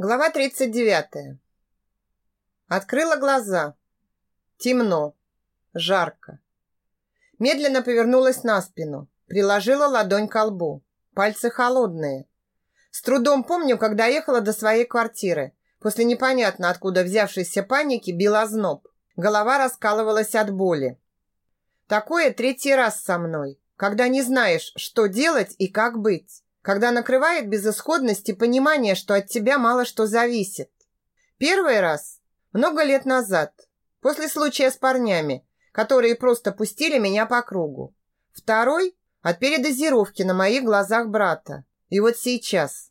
Глава 39. Открыла глаза. Темно. Жарко. Медленно повернулась на спину. Приложила ладонь к лбу. Пальцы холодные. С трудом помню, когда ехала до своей квартиры. После непонятно откуда взявшейся паники бил озноб. Голова раскалывалась от боли. Такое третий раз со мной, когда не знаешь, что делать и как быть когда накрывает безысходность и понимание, что от тебя мало что зависит. Первый раз много лет назад, после случая с парнями, которые просто пустили меня по кругу. Второй от передозировки на моих глазах брата. И вот сейчас.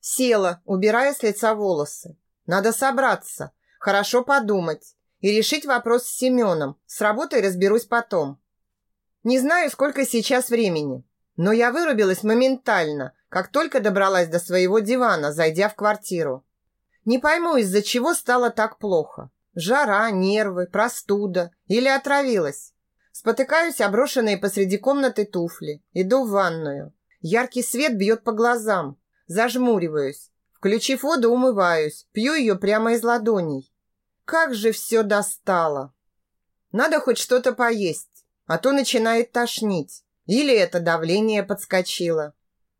Села, убирая с лица волосы. Надо собраться, хорошо подумать и решить вопрос с Семеном. С работой разберусь потом. Не знаю, сколько сейчас времени. Но я вырубилась моментально, как только добралась до своего дивана, зайдя в квартиру. Не пойму, из-за чего стало так плохо. Жара, нервы, простуда или отравилась. Спотыкаюсь оброшенные посреди комнаты туфли. Иду в ванную. Яркий свет бьет по глазам. Зажмуриваюсь. Включив воду, умываюсь. Пью ее прямо из ладоней. Как же все достало. Надо хоть что-то поесть, а то начинает тошнить. Или это давление подскочило.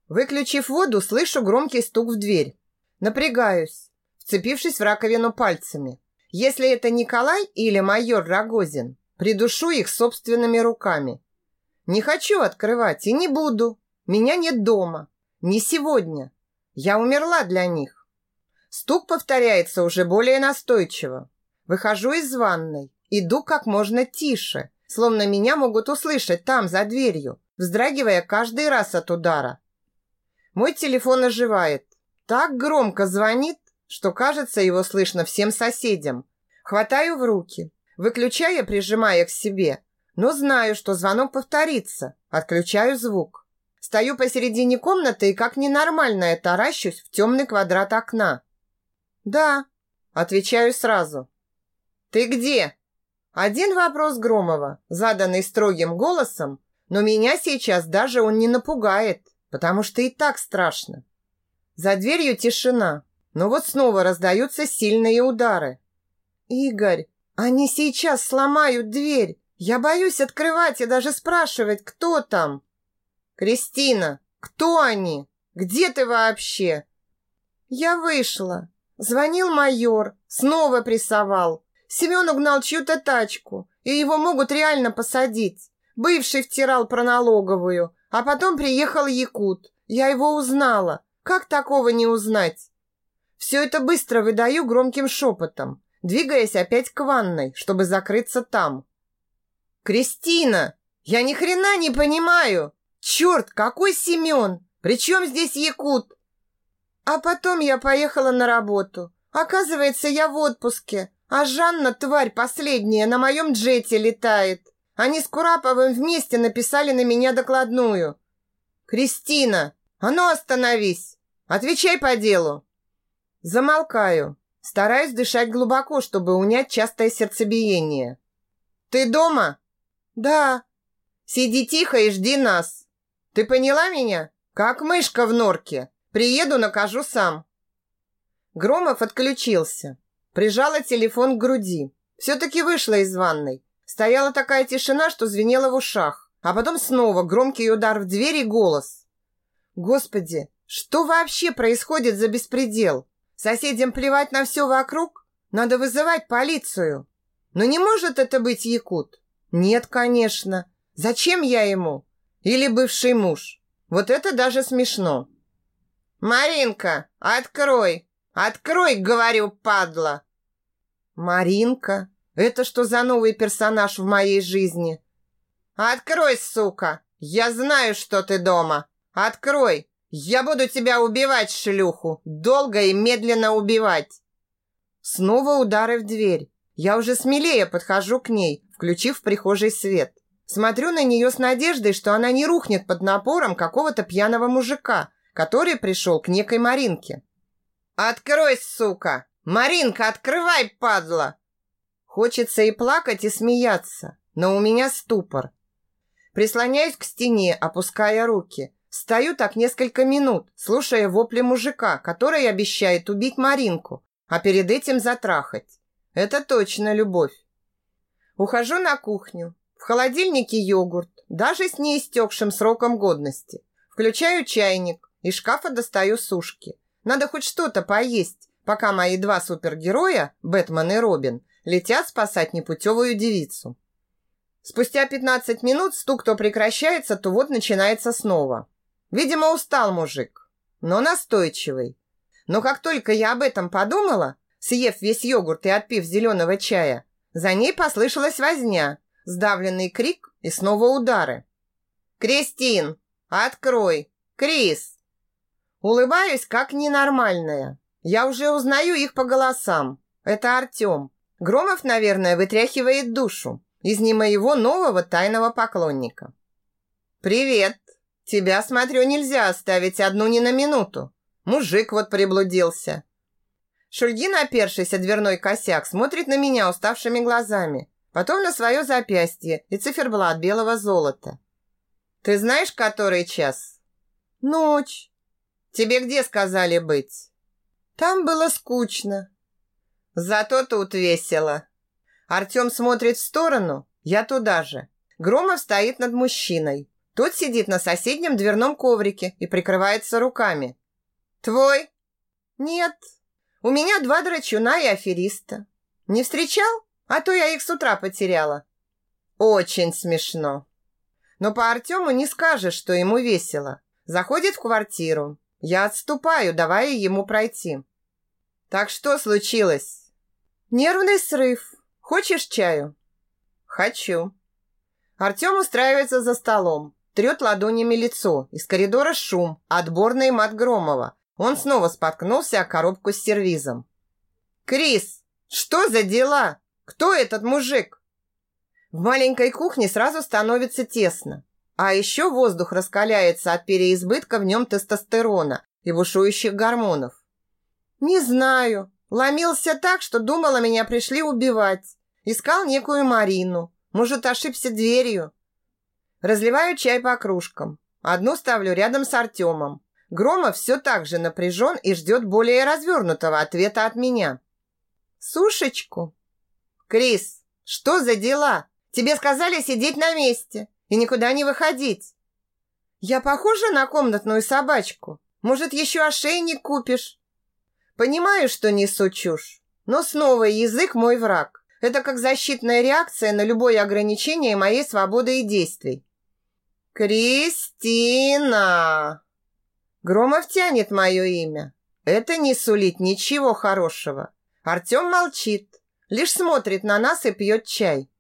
Выключив воду, слышу громкий стук в дверь. Напрягаюсь, вцепившись в раковину пальцами. Если это Николай или майор Рогозин, придушу их собственными руками. Не хочу открывать и не буду. Меня нет дома. Не сегодня. Я умерла для них. Стук повторяется уже более настойчиво. Выхожу из ванной, иду как можно тише, словно меня могут услышать там, за дверью, вздрагивая каждый раз от удара. Мой телефон оживает. Так громко звонит, что кажется, его слышно всем соседям. Хватаю в руки, выключая, прижимая к себе, но знаю, что звонок повторится. Отключаю звук. Стою посередине комнаты и как ненормальная таращусь в темный квадрат окна. «Да», — отвечаю сразу. «Ты где?» Один вопрос Громова, заданный строгим голосом, но меня сейчас даже он не напугает, потому что и так страшно. За дверью тишина, но вот снова раздаются сильные удары. «Игорь, они сейчас сломают дверь. Я боюсь открывать и даже спрашивать, кто там». «Кристина, кто они? Где ты вообще?» «Я вышла. Звонил майор, снова прессовал. Семен угнал чью-то тачку, и его могут реально посадить. Бывший втирал про налоговую, а потом приехал Якут. Я его узнала. Как такого не узнать? Все это быстро выдаю громким шепотом, двигаясь опять к ванной, чтобы закрыться там. «Кристина, я ни хрена не понимаю! Черт, какой Семен! Причем здесь Якут?» А потом я поехала на работу. Оказывается, я в отпуске. А Жанна, тварь последняя, на моем джете летает. Они с Кураповым вместе написали на меня докладную. Кристина, а ну остановись. Отвечай по делу. Замолкаю. Стараюсь дышать глубоко, чтобы унять частое сердцебиение. Ты дома? Да. Сиди тихо и жди нас. Ты поняла меня? Как мышка в норке. Приеду, накажу сам. Громов отключился. Прижала телефон к груди. Все-таки вышла из ванной. Стояла такая тишина, что звенела в ушах. А потом снова громкий удар в дверь и голос. Господи, что вообще происходит за беспредел? Соседям плевать на все вокруг? Надо вызывать полицию. Но не может это быть Якут? Нет, конечно. Зачем я ему? Или бывший муж? Вот это даже смешно. «Маринка, открой!» «Открой, говорю, падла!» «Маринка? Это что за новый персонаж в моей жизни?» «Открой, сука! Я знаю, что ты дома! Открой! Я буду тебя убивать, шлюху! Долго и медленно убивать!» Снова удары в дверь. Я уже смелее подхожу к ней, включив в прихожей свет. Смотрю на нее с надеждой, что она не рухнет под напором какого-то пьяного мужика, который пришел к некой Маринке. «Открой, сука! Маринка, открывай, падла!» Хочется и плакать, и смеяться, но у меня ступор. Прислоняюсь к стене, опуская руки. Стою так несколько минут, слушая вопли мужика, который обещает убить Маринку, а перед этим затрахать. Это точно любовь. Ухожу на кухню. В холодильнике йогурт, даже с неистекшим сроком годности. Включаю чайник, из шкафа достаю сушки. Надо хоть что-то поесть, пока мои два супергероя, Бэтмен и Робин, летят спасать непутевую девицу. Спустя 15 минут стук то прекращается, то вот начинается снова. Видимо, устал мужик, но настойчивый. Но как только я об этом подумала, съев весь йогурт и отпив зеленого чая, за ней послышалась возня, сдавленный крик и снова удары. «Кристин, открой! Крис!» Улыбаюсь, как ненормальная. Я уже узнаю их по голосам. Это Артем. Громов, наверное, вытряхивает душу из не моего нового тайного поклонника. «Привет!» Тебя, смотрю, нельзя оставить одну ни на минуту. Мужик вот приблудился. Шульгин, опершийся дверной косяк, смотрит на меня уставшими глазами, потом на свое запястье и циферблат белого золота. Ты знаешь, который час? Ночь. Тебе где сказали быть? Там было скучно. Зато тут весело. Артем смотрит в сторону, я туда же. Громов стоит над мужчиной. Тот сидит на соседнем дверном коврике и прикрывается руками. «Твой?» «Нет. У меня два драчуна и афериста. Не встречал? А то я их с утра потеряла». «Очень смешно». Но по Артему не скажешь, что ему весело. Заходит в квартиру. Я отступаю, давая ему пройти. «Так что случилось?» «Нервный срыв. Хочешь чаю?» «Хочу». Артем устраивается за столом. Трет ладонями лицо. Из коридора шум. Отборный мат Громова. Он снова споткнулся о коробку с сервизом. «Крис, что за дела? Кто этот мужик?» В маленькой кухне сразу становится тесно. А еще воздух раскаляется от переизбытка в нем тестостерона и бушующих гормонов. «Не знаю. Ломился так, что думала, меня пришли убивать. Искал некую Марину. Может, ошибся дверью. Разливаю чай по кружкам. Одну ставлю рядом с Артемом. Громов все так же напряжен и ждет более развернутого ответа от меня. «Сушечку?» «Крис, что за дела? Тебе сказали сидеть на месте и никуда не выходить». «Я похожа на комнатную собачку? Может, еще ошейник купишь?» «Понимаю, что несу чушь, но снова язык мой враг. Это как защитная реакция на любое ограничение моей свободы и действий. «Кристина!» Громов тянет мое имя. Это не сулит ничего хорошего. Артем молчит, лишь смотрит на нас и пьет чай.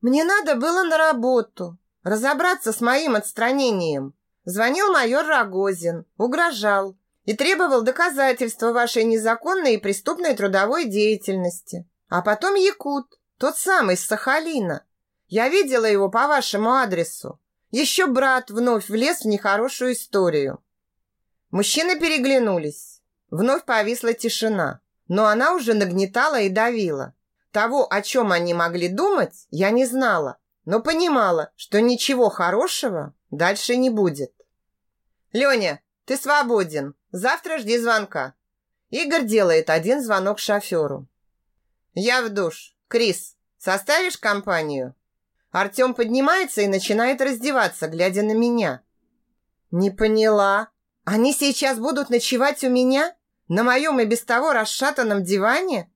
Мне надо было на работу, разобраться с моим отстранением. Звонил майор Рогозин, угрожал и требовал доказательства вашей незаконной и преступной трудовой деятельности. А потом Якут, тот самый с Сахалина. Я видела его по вашему адресу. Еще брат вновь влез в нехорошую историю. Мужчины переглянулись. Вновь повисла тишина, но она уже нагнетала и давила. Того, о чем они могли думать, я не знала, но понимала, что ничего хорошего дальше не будет. «Леня, ты свободен. Завтра жди звонка». Игорь делает один звонок шоферу. «Я в душ. Крис, составишь компанию?» Артем поднимается и начинает раздеваться, глядя на меня. Не поняла. Они сейчас будут ночевать у меня? На моем и без того расшатанном диване?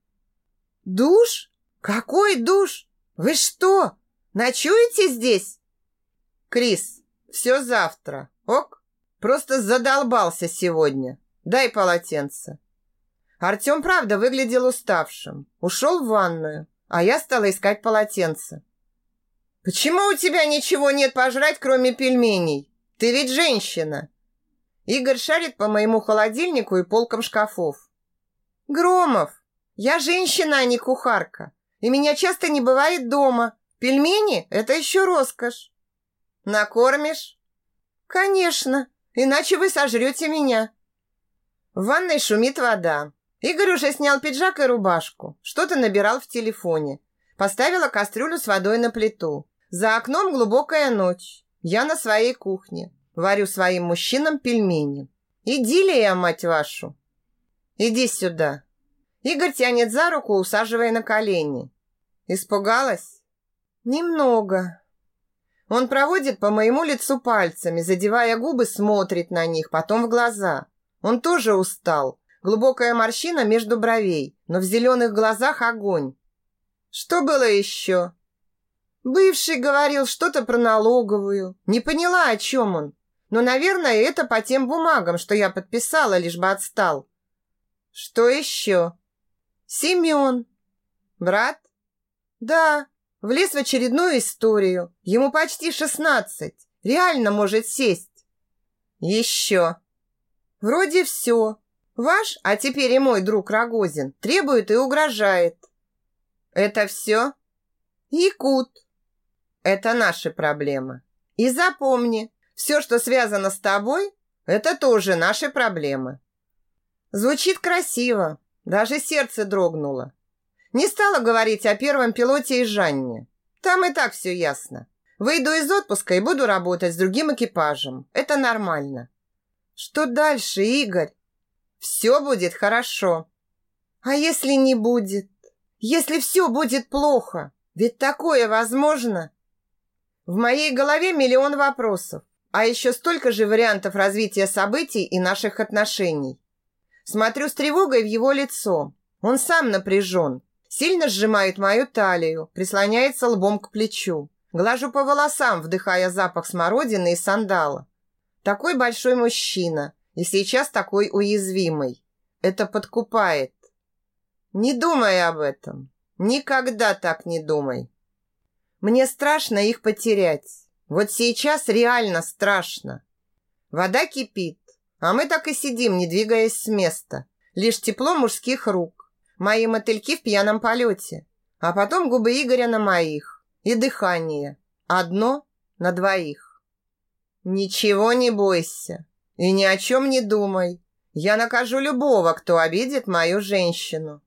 Душ? Какой душ? Вы что, ночуете здесь? Крис, все завтра. Ок? Просто задолбался сегодня. Дай полотенце. Артем, правда, выглядел уставшим. Ушел в ванную, а я стала искать полотенце. «Почему у тебя ничего нет пожрать, кроме пельменей? Ты ведь женщина!» Игорь шарит по моему холодильнику и полкам шкафов. «Громов, я женщина, а не кухарка, и меня часто не бывает дома. Пельмени – это еще роскошь». «Накормишь?» «Конечно, иначе вы сожрете меня». В ванной шумит вода. Игорь уже снял пиджак и рубашку, что-то набирал в телефоне. Поставила кастрюлю с водой на плиту. За окном глубокая ночь. Я на своей кухне. Варю своим мужчинам пельмени. Идиллия, мать вашу. Иди сюда. Игорь тянет за руку, усаживая на колени. Испугалась? Немного. Он проводит по моему лицу пальцами, задевая губы, смотрит на них, потом в глаза. Он тоже устал. Глубокая морщина между бровей, но в зеленых глазах огонь. Что было еще? Бывший говорил что-то про налоговую. Не поняла, о чем он. Но, наверное, это по тем бумагам, что я подписала, лишь бы отстал. Что еще? Семен. Брат? Да, влез в очередную историю. Ему почти шестнадцать. Реально может сесть. Еще. Вроде все. Ваш, а теперь и мой друг Рогозин, требует и угрожает. Это все? Якут. Это наши проблемы. И запомни, все, что связано с тобой, это тоже наши проблемы. Звучит красиво, даже сердце дрогнуло. Не стала говорить о первом пилоте и Жанне. Там и так все ясно. Выйду из отпуска и буду работать с другим экипажем. Это нормально. Что дальше, Игорь? Все будет хорошо. А если не будет? Если все будет плохо? Ведь такое возможно. В моей голове миллион вопросов, а еще столько же вариантов развития событий и наших отношений. Смотрю с тревогой в его лицо. Он сам напряжен, сильно сжимает мою талию, прислоняется лбом к плечу. Глажу по волосам, вдыхая запах смородины и сандала. Такой большой мужчина и сейчас такой уязвимый. Это подкупает. Не думай об этом. Никогда так не думай. Мне страшно их потерять. Вот сейчас реально страшно. Вода кипит. А мы так и сидим, не двигаясь с места. Лишь тепло мужских рук. Мои мотыльки в пьяном полете. А потом губы Игоря на моих. И дыхание. Одно на двоих. Ничего не бойся. И ни о чем не думай. Я накажу любого, кто обидит мою женщину.